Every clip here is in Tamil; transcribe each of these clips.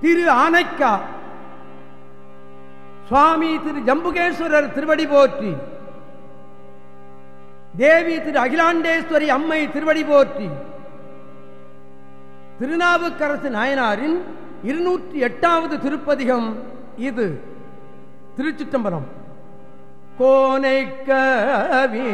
திரு ஆனைக்கா. சுவாமி திரு ஜம்புகேஸ்வரர் திருவடி போற்றி. தேவி திரு அகிலாண்டேஸ்வரி அம்மை திருவடி போற்றி. திருநாவுக்கரசு நாயனாரின் இருநூற்றி எட்டாவது திருப்பதிகம் இது. திருச்சிற்றம்பலம். கோனை காவி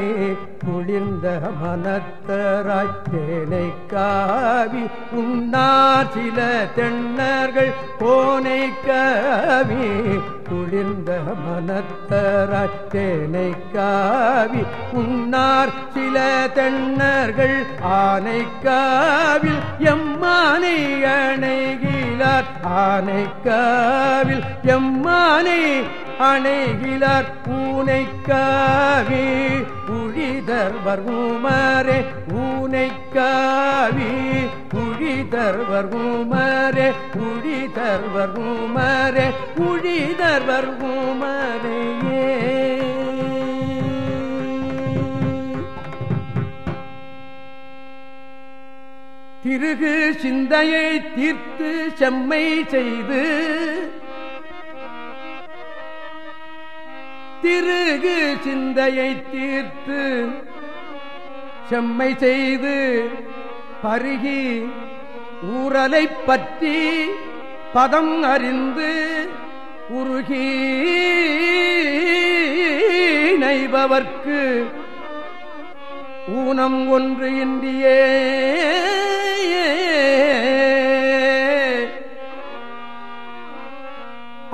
குளிர்ந்த மனத்தராய் தேனை காவி உன்னார் சில தென்னர்கள் கோனை காவி குளிர்ந்த மனத்தராய் தேனை காவி உன்னார் சில தென்னர்கள் ஆனை காவில் எம்மானை அணைகிலார் ஆனை காவில் எம்மானை அணைகிலர் பூனைக்காவி புழிதர்வர் உமரே பூனைக்காவி புழிதர்வர் உமரே புழிதர்வர் உமரே புழிதர்வர் உமரையே திருகு சிந்தையை தீர்த்து செம்மை செய்து திருகு சிந்தையை தீர்த்து செம்மை செய்து பருகி ஊரலை பற்றி பதம் அறிந்து உருகி நைபவர்க்கு ஊனம் ஒன்று இன்றியே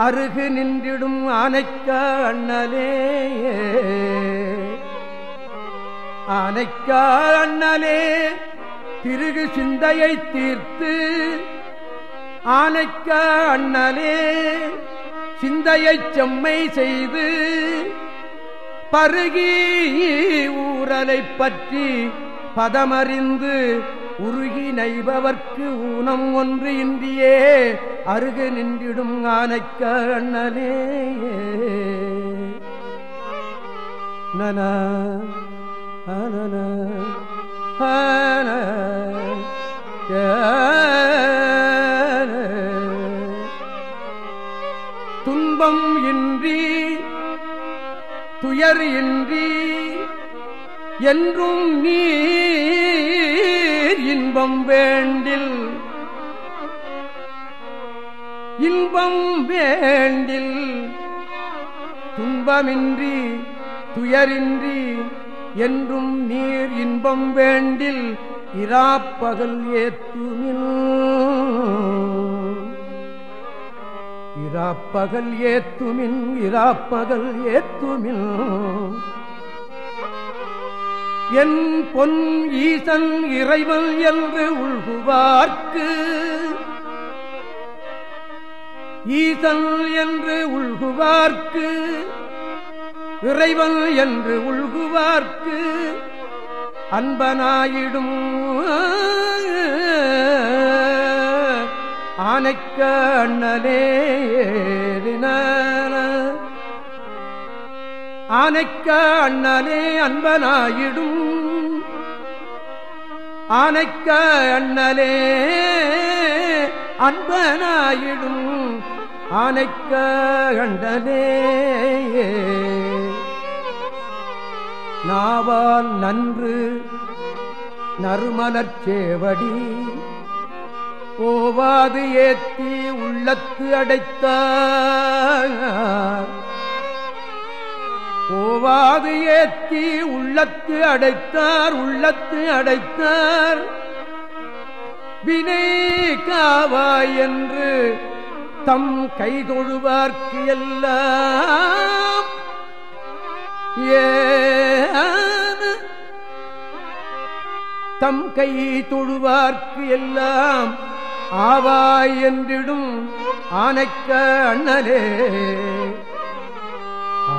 அருகு நின்றிடும் ஆனைக்க அண்ணலே ஆனைக்க அண்ணலே திருகு சிந்தையை தீர்த்து ஆனைக்க அண்ணலே சிந்தையை செம்மை செய்து பருகி ஊரலை பற்றி பதமறிந்து உருகி நைபவர்க்கு ஊனம் ஒன்று இன்றியே. அருகு நின்றிடும் ஆனைக்க அண்ணலே நன ஆனன துன்பம் இன்றி துயர் இன்றி என்றும் நீர் இன்பம் வேண்டில் இன்பம் வேண்டில் துன்பமின்றி துயரின்றி என்றும் நீர் இன்பம் வேண்டில் இராப்பகல் ஏத்துமில். இராப்பகல் ஏத்துமின் இராப்பகல் ஏத்துமில். என் பொன் ஈசன் இறைவன் என்று உள்குவார்க்கு ஈசன் என்று உள்குவார்க்கு இறைவன் என்று உள்குவார்க்கு அன்பனாயிடும் ஆனைக்க அண்ணலே ஆனைக்க அண்ணலே அன்பனாயிடும் ஆனைக்க அண்ணலே அன்பனாயிடும் ஆனைக்க கண்டனே நாவால் நன்று நறுமலச்சேவடி போவாது ஏத்தி உள்ளத்து அடைத்த. போவாது ஏத்தி உள்ளத்து அடைத்தார் உள்ளத்து அடைத்தார். வினை காவாய் என்று தம் கைதொழுவார்க்கு எல்லாம். தம் கை தொழுவார்க்கு எல்லாம் ஆவாய் என்றிடும் ஆனைக்க அண்ணலே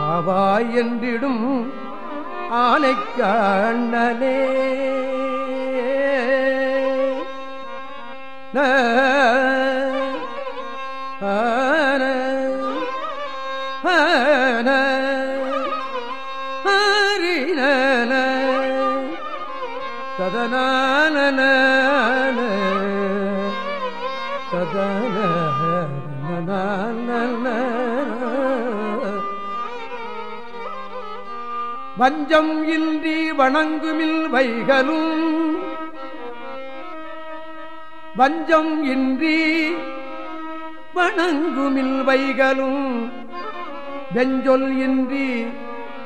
ஆவாய் என்றிடும் ஆனைக்க அண்ணலே ததனான ததன வஞ்சம் இன்றி வணங்குமில் வைகளும் வஞ்சம் இன்றி வணங்குமில் வைகளும் வெஞ்சொல் இன்றி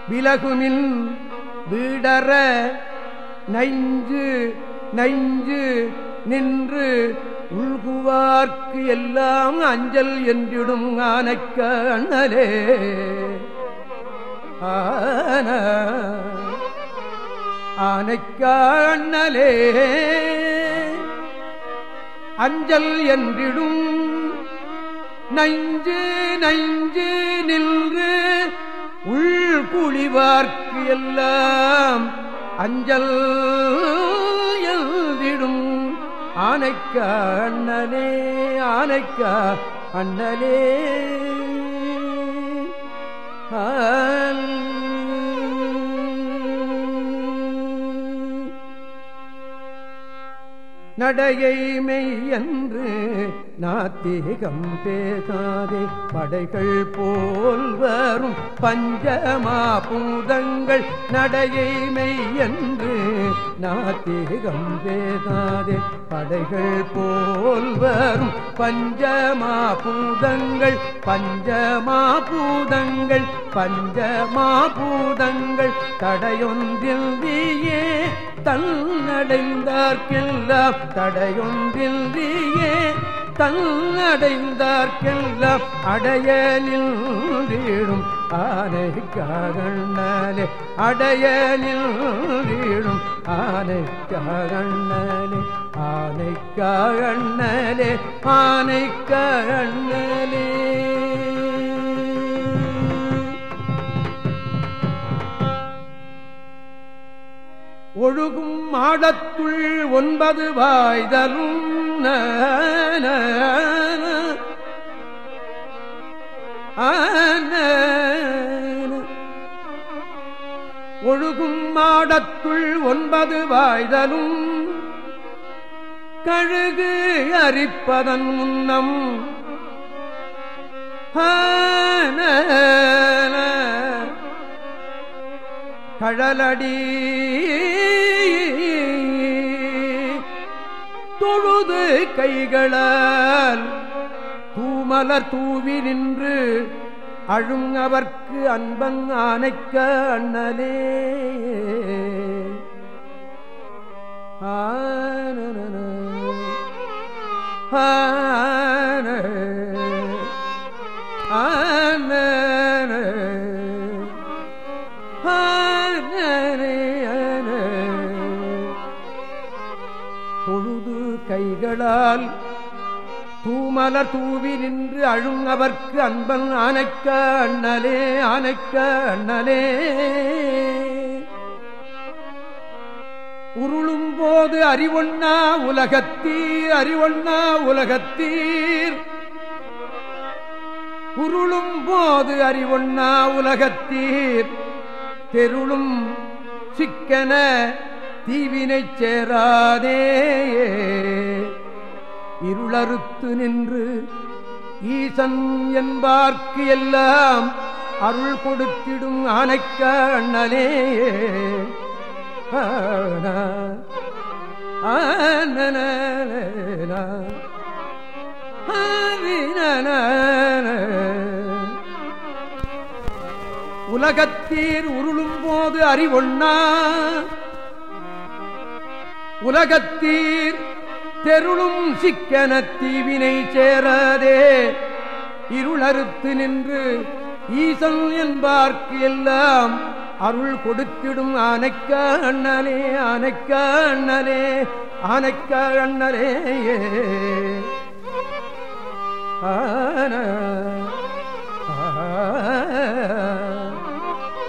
விலகுமின் வீடற நைஞ்சு நைஞ்சு நின்று உள்குவார்க்கு எல்லாம் அஞ்சல் என்றிடும் ஆனைக்க அண்ணலே ஆன ஆனைக்க அண்ணலே அஞ்சல் என்றிடும். நைஞ்சு நைஞ்சு நின்று உள் குழிவார்க்கு எல்லாம் அஞ்சல் எழுதிடும் ஆனைக்க அண்ணனே ஆனைக்க அண்ணனே. நடையை மெய்யன்று நாத்திகம் பேசாதே. படைகள் போல் வரும் பஞ்சமா பூதங்கள் நடையை மெய்யன்று நாத்திகம் பேசாதே. படைகள் போல் வரும் பஞ்சமா பூதங்கள் பஞ்சமா பூதங்கள் பஞ்சமா பூதங்கள். தடையொன்றில் நீயே தன்னடைந்தார்க்கெல்லாம். தடையொன்றில்லையே தன்னடைந்தார்க்கெல்லாம் அடையலில் வீழும் ஆனைக்காகண்ணலே அடையலில் வீழும் ஆனைக்காகண்ணலே ஆனைக்காகண்ணலே ஆனைக்காகண்ணலே. ஒழுகும் மாடத்துள் ஒன்பது வாய்தலும் ஒழுகும் மாடத்துள் ஒன்பது வாய்தலும் கழுகு அரிப்பதன் முன்னம். கழலடி தொழுது கைகளால். தூமலர் தூவி நின்று அழுங் அவர்க்கு அன்பங் ஆனைக்க அண்ணலே. ஆன ஆன கைகளால் தூமலர் தூவி நின்று அழும் அவர்க்கு அன்பன் ஆனைக்க அண்ணலே ஆனைக்க அண்ணலே உருளும் போது அறிவொண்ணா உலகத்தீர் அறிவொண்ணா உலகத்தீர். உருளும் போது அறிவொண்ணா உலகத்தீர். தெருளும் சிக்கன தீவினைச் சேராதே. இருளறுத்து நின்று ஈசன் என்பார்க்கு எல்லாம் அருள் கொடுத்திடும் ஆனைக்க அண்ணனே. உலகத்தீர் உருளும் போது அறிவொன்னா உலகத்தீர் தெருளும் சிக்கன தீவினை சேராதே. இருளறுத்து நின்று ஈசன் என்பார்க்கு எல்லாம் அருள் கொடுத்திடும் ஆனைக்க அண்ணலே ஆனைக்க அண்ணலே ஆனைக்க அண்ணலே ஆன.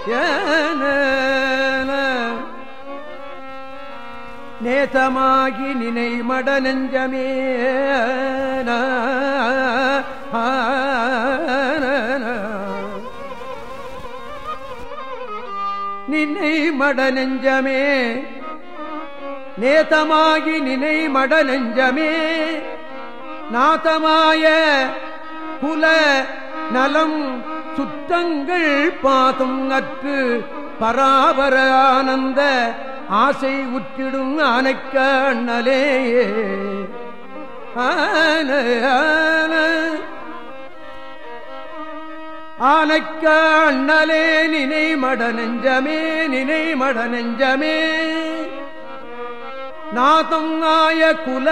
ஏன. நேசமாகி நினை மட நெஞ்சமே நினை மட நெஞ்சமே நேதமாகி நினை மட நெஞ்சமே நாதமாய குல நலம் சுத்தங்கள் பாதம் அற்று பராபர ஆனந்த ஆசை உற்றிடும் ஆனைக்க அண்ணலே ஆனைக்க அண்ணலே நினை மட நெஞ்சமே நினை மட நெஞ்சமே. நாதம் ஆய குல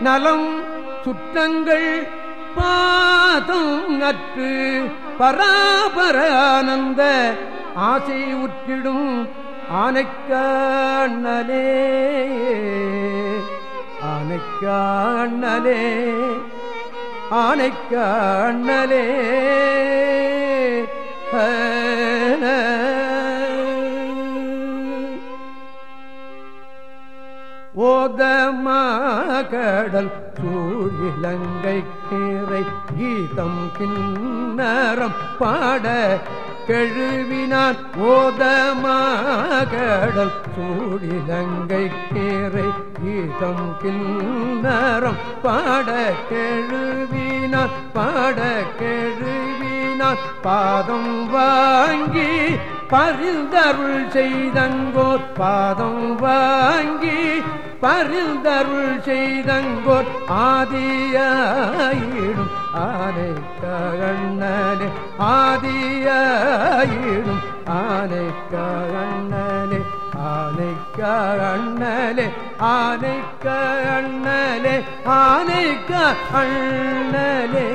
நலம் சுற்றங்கள் பாதம் அற்று பராபர ஆனந்த ஆசை உற்றிடும் ஆனைக்காண்ணலே ஆனைக்காண்ணலே ஆனைக்காண்ணலே. ஓதமாகடல் சூழிலங்கை கீரை கீதம் கிண்ணரம் பாட கெழுவினான் ஓதமா ஓதமாகடல் சூழிலங்கை கேரை கீதம் கிண்ணரம் பாட கெழுவினார் பாட கெழுவினார் பாதம் வாங்கி பரிந்தருள் செய்தங்கோர் பாதம் வாங்கி பரிந்தருள் செய்தங்கோர் ஆதியாயிடும். ஆனை கண்ணனே ஆதியாயிடும். ஆனை கண்ணனே ஆனை கண்ணலே